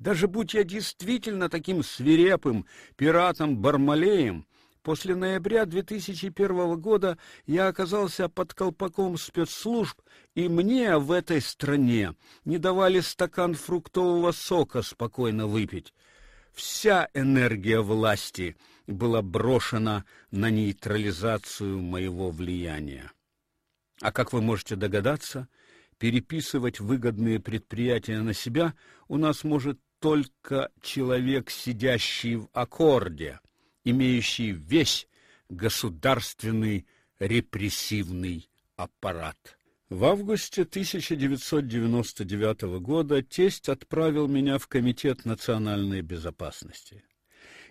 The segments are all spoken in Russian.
Даже будь я действительно таким свирепым пиратом Бармалеем, после ноября 2001 года я оказался под колпаком спецслужб, и мне в этой стране не давали стакан фруктового сока спокойно выпить. Вся энергия власти была брошена на нейтрализацию моего влияния. А как вы можете догадаться, переписывать выгодные предприятия на себя у нас может только человек, сидящий в аккорде, имеющий весь государственный репрессивный аппарат. В августе 1999 года тесть отправил меня в комитет национальной безопасности.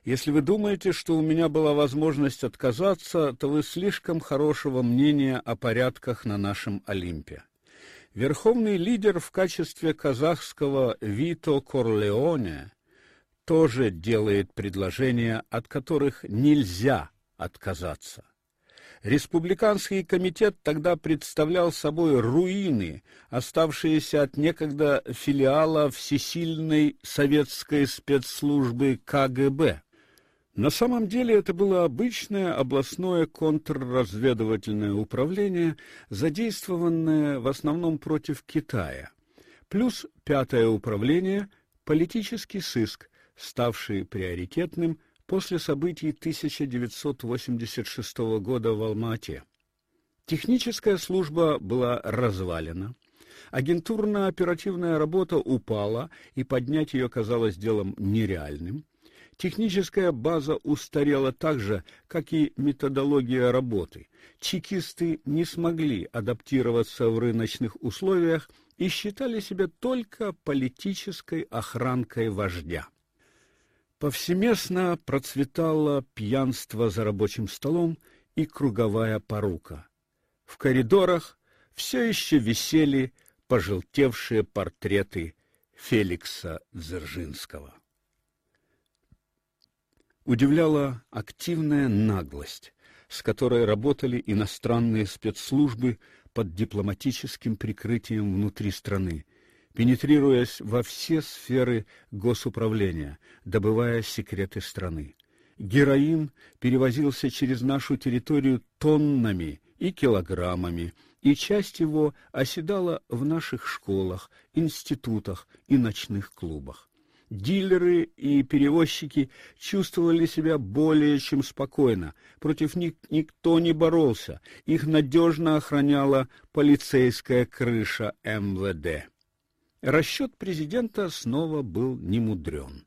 Если вы думаете, что у меня была возможность отказаться, то вы слишком хорошего мнения о порядках на нашем Олимпе. Верховный лидер в качестве казахского Вито Корлеоне тоже делает предложения, от которых нельзя отказаться. Республиканский комитет тогда представлял собой руины, оставшиеся от некогда филиала всесильной советской спецслужбы КГБ. На самом деле это было обычное областное контрразведывательное управление, задействованное в основном против Китая. Плюс пятое управление политический сыск, ставший приоритетным после событий 1986 года в Алма-Ате. Техническая служба была развалена. Агентурно-оперативная работа упала, и поднять ее казалось делом нереальным. Техническая база устарела так же, как и методология работы. Чекисты не смогли адаптироваться в рыночных условиях и считали себя только политической охранкой вождя. Повсеместно процветало пьянство за рабочим столом и круговая порука. В коридорах все еще висели пожелтевшие портреты Феликса Дзержинского. Удивляла активная наглость, с которой работали иностранные спецслужбы под дипломатическим прикрытием внутри страны, пенетрируясь во все сферы госуправления, добывая секреты страны. Героин перевозился через нашу территорию тоннами и килограммами, и часть его оседала в наших школах, институтах и ночных клубах. Дилеры и перевозчики чувствовали себя более чем спокойно. Против них никто не боролся. Их надежно охраняла полицейская крыша МВД. Расчет президента снова был немудрен.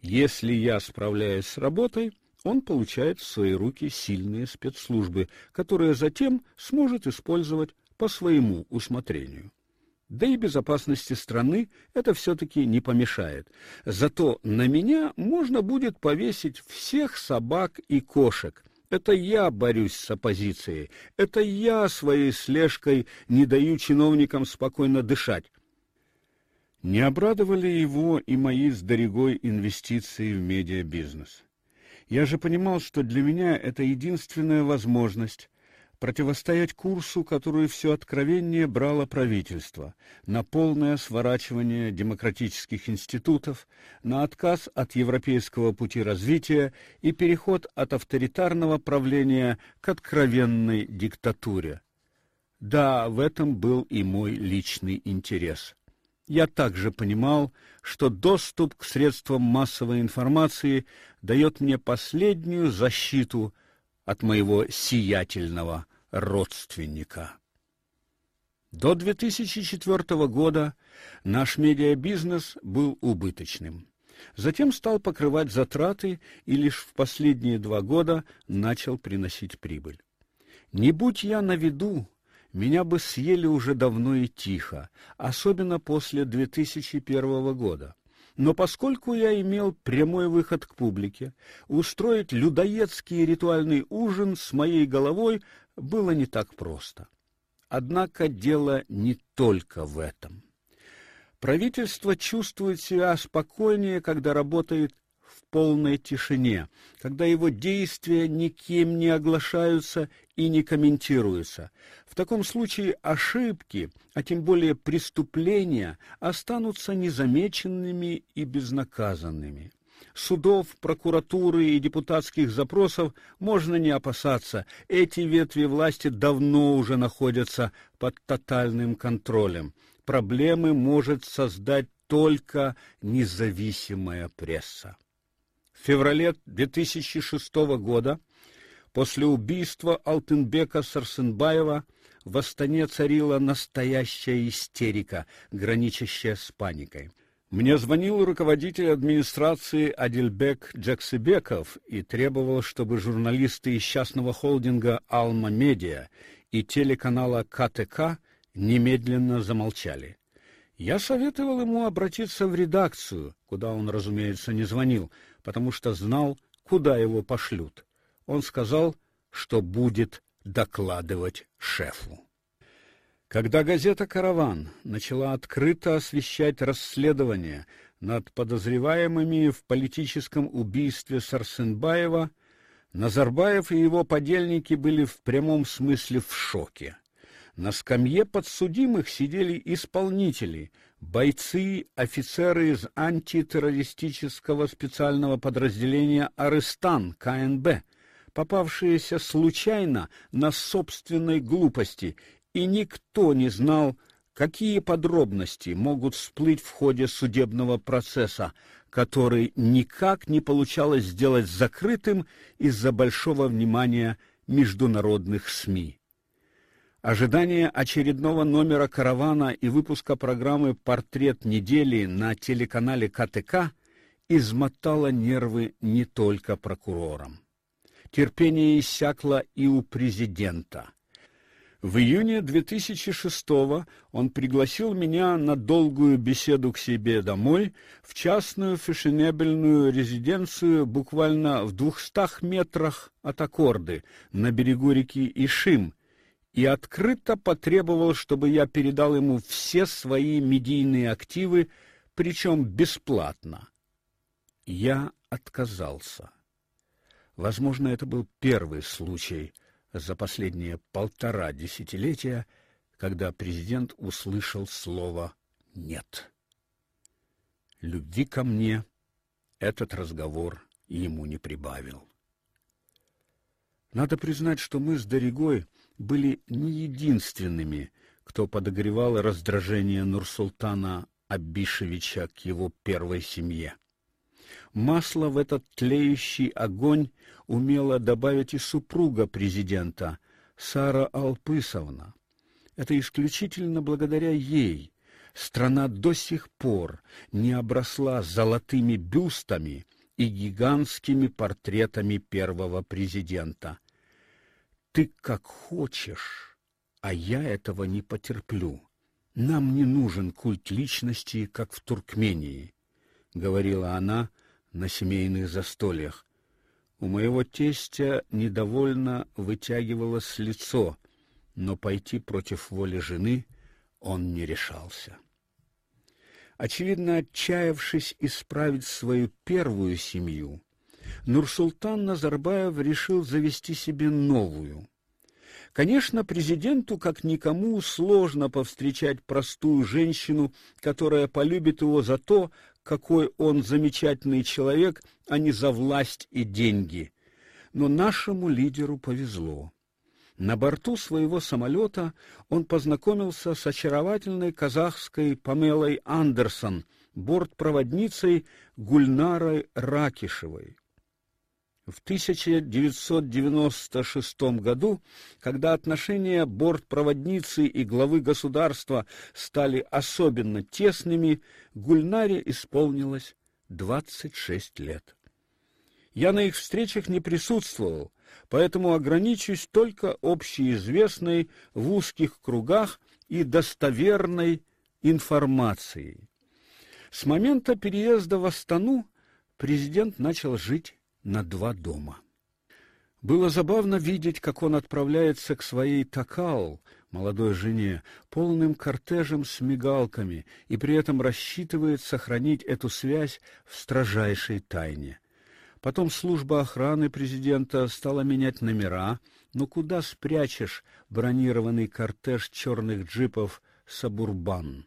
Если я справляюсь с работой, он получает в свои руки сильные спецслужбы, которые затем сможет использовать по своему усмотрению. Да и безопасности страны это все таки не помешает. Зато на меня можно будет повесить всех собак и кошек. Это я борюсь с оппозицией. Это я своей слежкой не даю чиновникам спокойно дышать. Не обрадовали его и мои с дорогой инвестиции в медиабизнес. Я же понимал, что для меня это единственная возможность противостоять курсу, который все откровеннее брало правительство, на полное сворачивание демократических институтов, на отказ от европейского пути развития и переход от авторитарного правления к откровенной диктатуре. Да, в этом был и мой личный интерес. Я также понимал, что доступ к средствам массовой информации дает мне последнюю защиту от моего сиятельного родственника. До 2004 года наш медиабизнес был убыточным. Затем стал покрывать затраты и лишь в последние два года начал приносить прибыль. Не будь я на виду, меня бы съели уже давно и тихо, особенно после 2001 года. Но поскольку я имел прямой выход к публике, устроить людоедский ритуальный ужин с моей головой было не так просто. Однако дело не только в этом. Правительство чувствует себя спокойнее, когда работает в полной тишине, когда его действия никем не оглашаются и не комментируются. В таком случае ошибки, а тем более преступления, останутся незамеченными и безнаказанными. Судов, прокуратуры и депутатских запросов можно не опасаться. Эти ветви власти давно уже находятся под тотальным контролем. Проблемы может создать только независимая пресса. В феврале 2006 года, после убийства Алтынбека Сарсенбаева, в Астане царила настоящая истерика, граничащая с паникой. Мне звонил руководитель администрации Адильбек Джексибеков и требовал, чтобы журналисты из частного холдинга Алма Медиа и телеканала КТК немедленно замолчали. Я советовал ему обратиться в редакцию, куда он, разумеется, не звонил, потому что знал, куда его пошлют. Он сказал, что будет докладывать шефу. Когда газета Караван начала открыто освещать расследование над подозреваемыми в политическом убийстве Сарсенбаева, Назарбаев и его подельники были в прямом смысле в шоке. На скамье подсудимых сидели исполнители, бойцы, офицеры из антитеррористического специального подразделения Арестан КНБ, попавшиеся случайно на собственной глупости, и никто не знал, какие подробности могут всплыть в ходе судебного процесса, который никак не получалось сделать закрытым из-за большого внимания международных СМИ. Ожидание очередного номера каравана и выпуска программы Портрет недели на телеканале КТК измотало нервы не только прокурорам. Терпение иссякло и у президента. В июне 2006 он пригласил меня на долгую беседу к себе домой в частную фешенебельную резиденцию буквально в двухстах метрах от Аккорды на берегу реки Ишим и открыто потребовал, чтобы я передал ему все свои медийные активы, причем бесплатно. Я отказался. Возможно, это был первый случай за последние полтора десятилетия, когда президент услышал слово нет. Любви ко мне этот разговор ему не прибавил. Надо признать, что мы с Дорогой были не единственными, кто подогревал раздражение Нурсултана Абишевича к его первой семье. Масло в этот тлеющий огонь умела добавить и супруга президента Сара Алпысовна. Это исключительно благодаря ей страна до сих пор не обросла золотыми бюстами и гигантскими портретами первого президента. Ты как хочешь, а я этого не потерплю. Нам не нужен культ личности, как в Туркмении, говорила она на семейных застольях. У моего тестя недовольно вытягивалось лицо, но пойти против воли жены он не решался. Очевидно, отчаявшись исправить свою первую семью, Нурсултан Назарбаев решил завести себе новую. Конечно, президенту, как никому, сложно повстречать простую женщину, которая полюбит его за то, какой он замечательный человек, а не за власть и деньги. Но нашему лидеру повезло. На борту своего самолета он познакомился с очаровательной казахской Памелой Андерсон, бортпроводницей Гульнарой Ракишевой. В 1996 году, когда отношения бортпроводницы и главы государства стали особенно тесными, Гульнаре исполнилось 26 лет. Я на их встречах не присутствовал, поэтому ограничусь только общеизвестной в узких кругах и достоверной информацией. С момента переезда в Астану президент начал жить на два дома. Было забавно видеть, как он отправляется к своей Такал, молодой жене, полным кортежем с мигалками, и при этом рассчитывает сохранить эту связь в строжайшей тайне. Потом служба охраны президента стала менять номера, но куда спрячешь бронированный кортеж черных джипов Сабурбан?